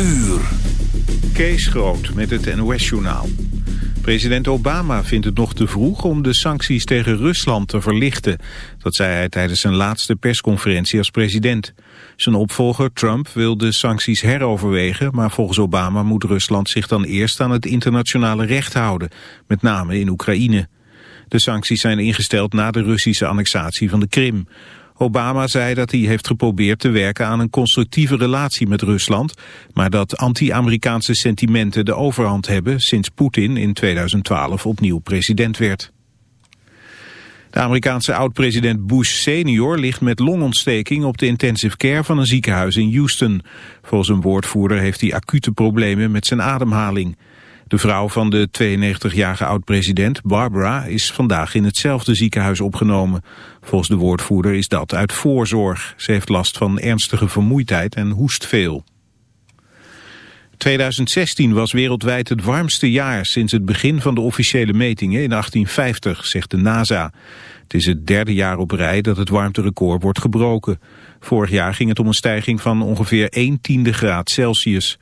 uur. Kees Groot met het NOS-journaal. President Obama vindt het nog te vroeg om de sancties tegen Rusland te verlichten. Dat zei hij tijdens zijn laatste persconferentie als president. Zijn opvolger Trump wil de sancties heroverwegen... maar volgens Obama moet Rusland zich dan eerst aan het internationale recht houden. Met name in Oekraïne. De sancties zijn ingesteld na de Russische annexatie van de Krim. Obama zei dat hij heeft geprobeerd te werken aan een constructieve relatie met Rusland, maar dat anti-Amerikaanse sentimenten de overhand hebben sinds Poetin in 2012 opnieuw president werd. De Amerikaanse oud-president Bush senior ligt met longontsteking op de intensive care van een ziekenhuis in Houston. Volgens een woordvoerder heeft hij acute problemen met zijn ademhaling. De vrouw van de 92-jarige oud-president, Barbara, is vandaag in hetzelfde ziekenhuis opgenomen. Volgens de woordvoerder is dat uit voorzorg. Ze heeft last van ernstige vermoeidheid en hoest veel. 2016 was wereldwijd het warmste jaar sinds het begin van de officiële metingen in 1850, zegt de NASA. Het is het derde jaar op rij dat het warmterecord wordt gebroken. Vorig jaar ging het om een stijging van ongeveer 1 tiende graad Celsius.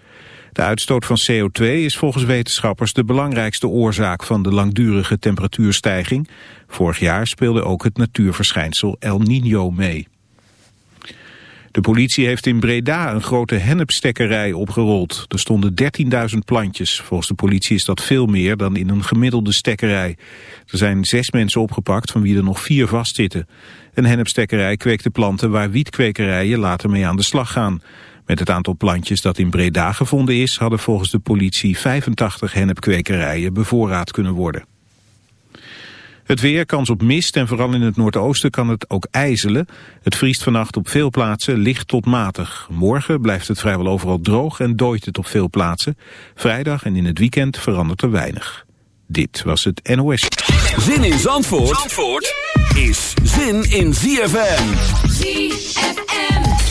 De uitstoot van CO2 is volgens wetenschappers de belangrijkste oorzaak van de langdurige temperatuurstijging. Vorig jaar speelde ook het natuurverschijnsel El Niño mee. De politie heeft in Breda een grote hennepstekkerij opgerold. Er stonden 13.000 plantjes. Volgens de politie is dat veel meer dan in een gemiddelde stekkerij. Er zijn zes mensen opgepakt, van wie er nog vier vastzitten. Een hennepstekkerij kweekt planten waar wietkwekerijen later mee aan de slag gaan. Met het aantal plantjes dat in Breda gevonden is... hadden volgens de politie 85 hennepkwekerijen bevoorraad kunnen worden. Het weer, kans op mist en vooral in het noordoosten kan het ook ijzelen. Het vriest vannacht op veel plaatsen licht tot matig. Morgen blijft het vrijwel overal droog en dooit het op veel plaatsen. Vrijdag en in het weekend verandert er weinig. Dit was het NOS. Zin in Zandvoort, Zandvoort is zin in ZFM. ZFM.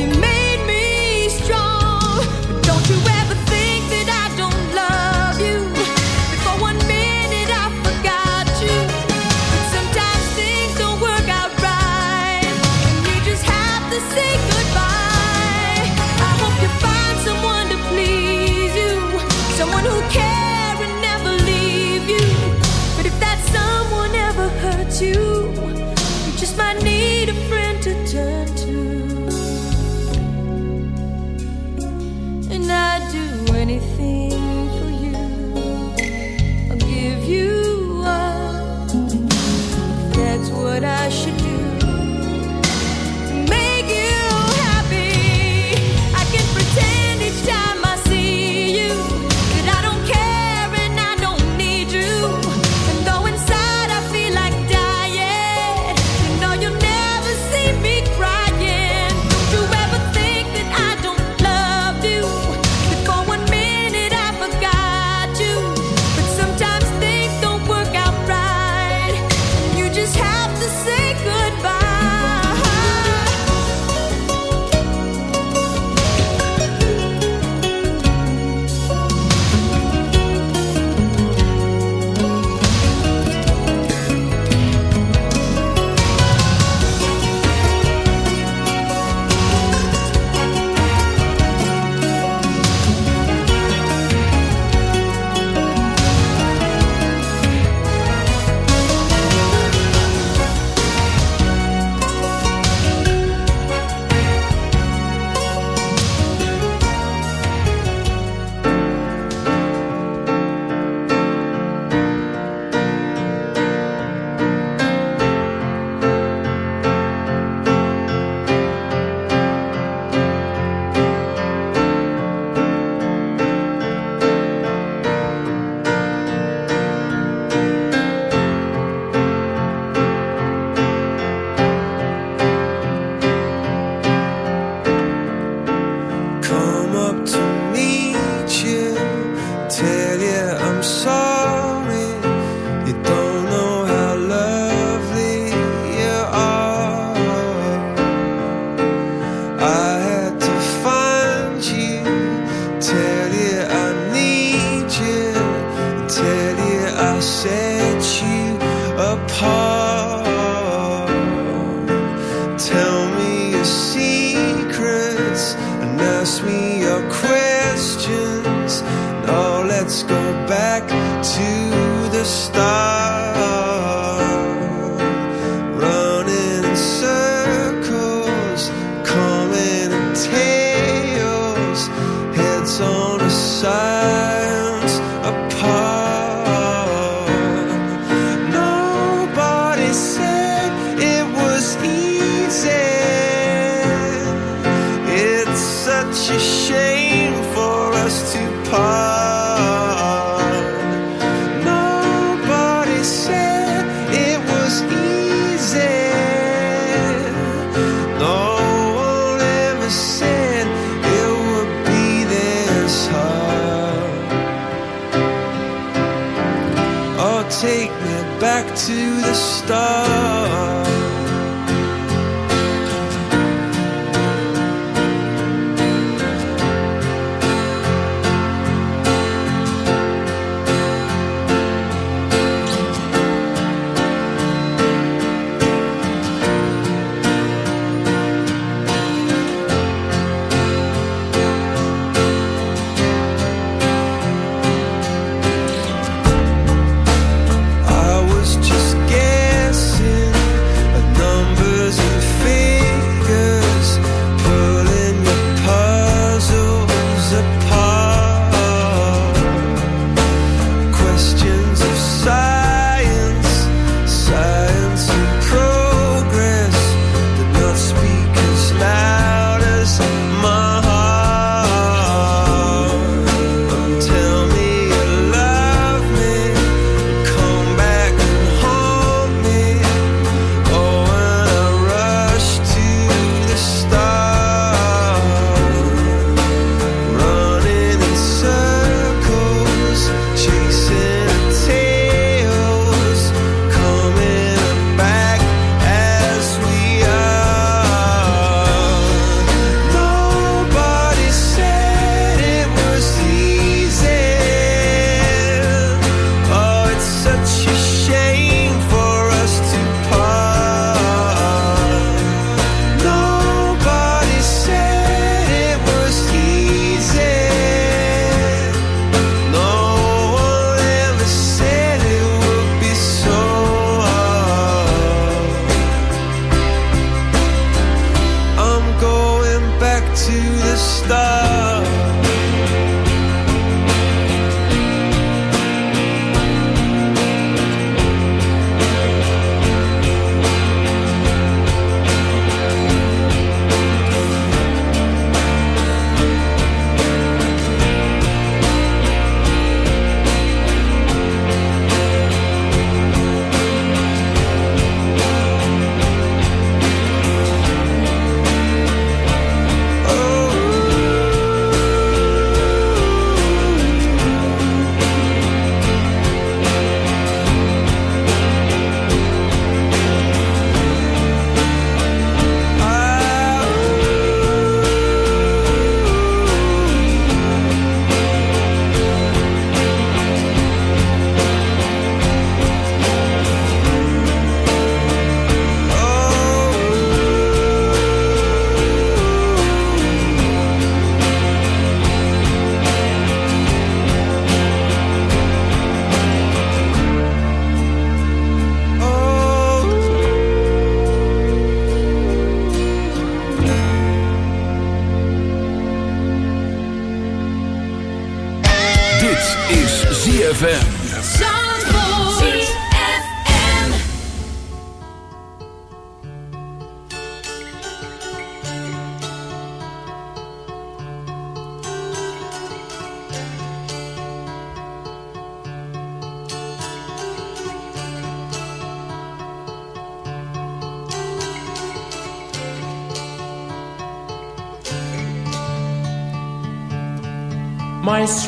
you made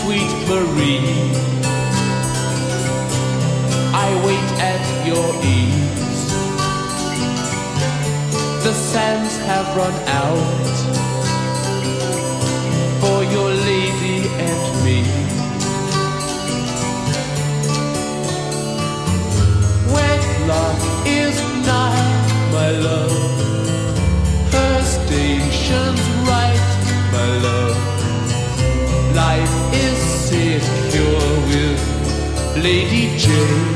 sweet Marie. I wait at your ease. The sands have run out for your lady and me. When love is nigh, my love. Lady Jane.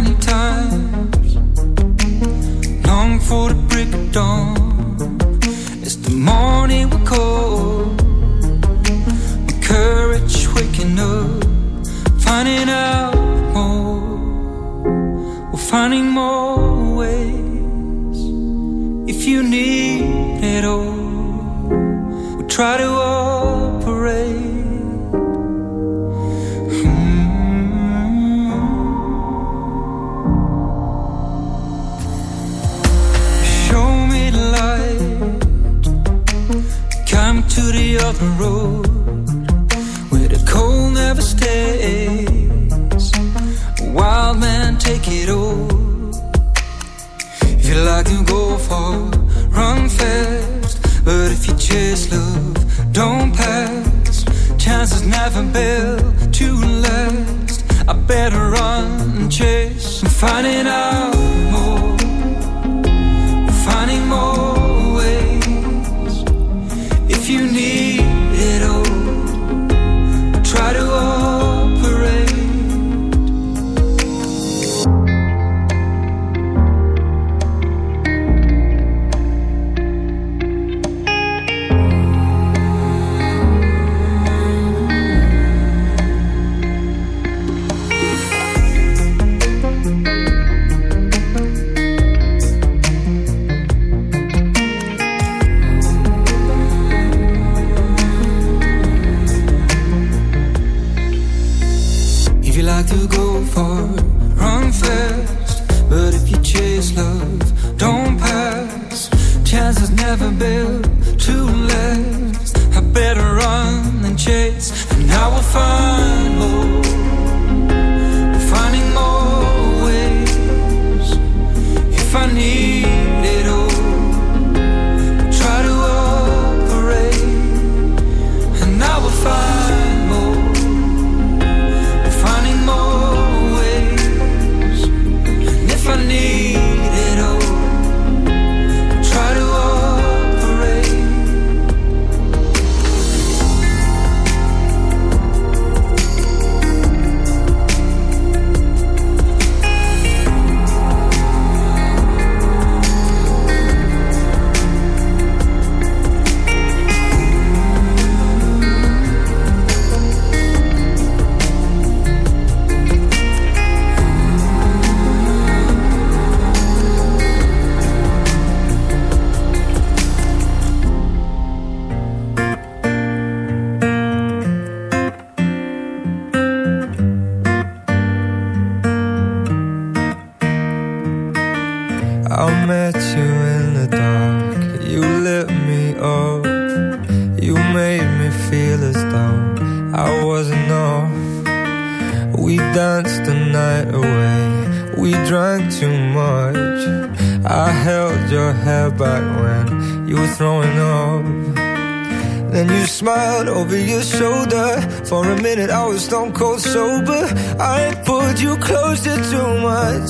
many times. Long for the break of dawn. It's the morning we call the My courage waking up, finding out more. We're finding more ways. If you need it all, we we'll try to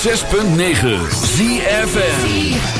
106.9 ZFN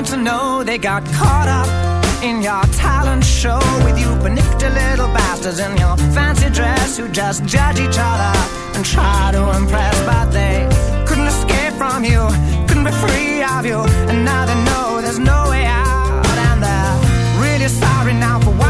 want to know they got caught up in your talent show with you panicked little bastards in your fancy dress who just judge each other and try to impress, but they couldn't escape from you, couldn't be free of you, and now they know there's no way out, and they're really sorry now for what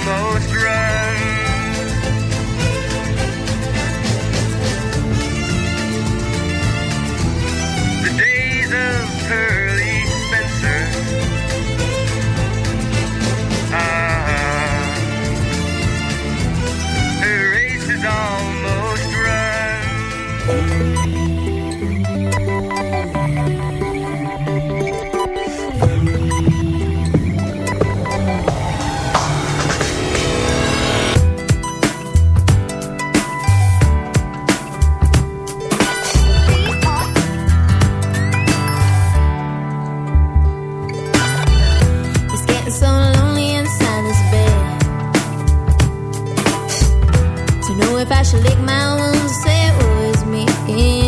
Is if I should lick my wounds say it was me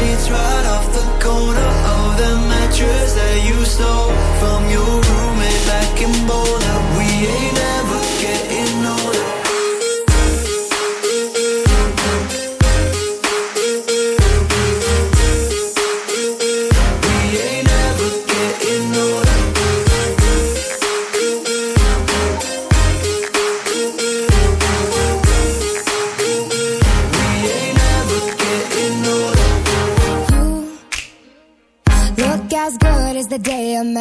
sheets right off the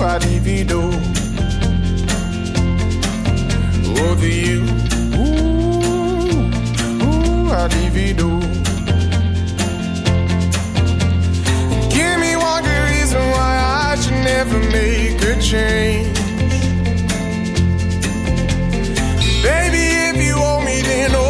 Ooh, you, ooh, I'd divido. Over you, ooh, ooh, I'd divido. Give me one good reason why I should never make a change. Baby, if you owe me, then all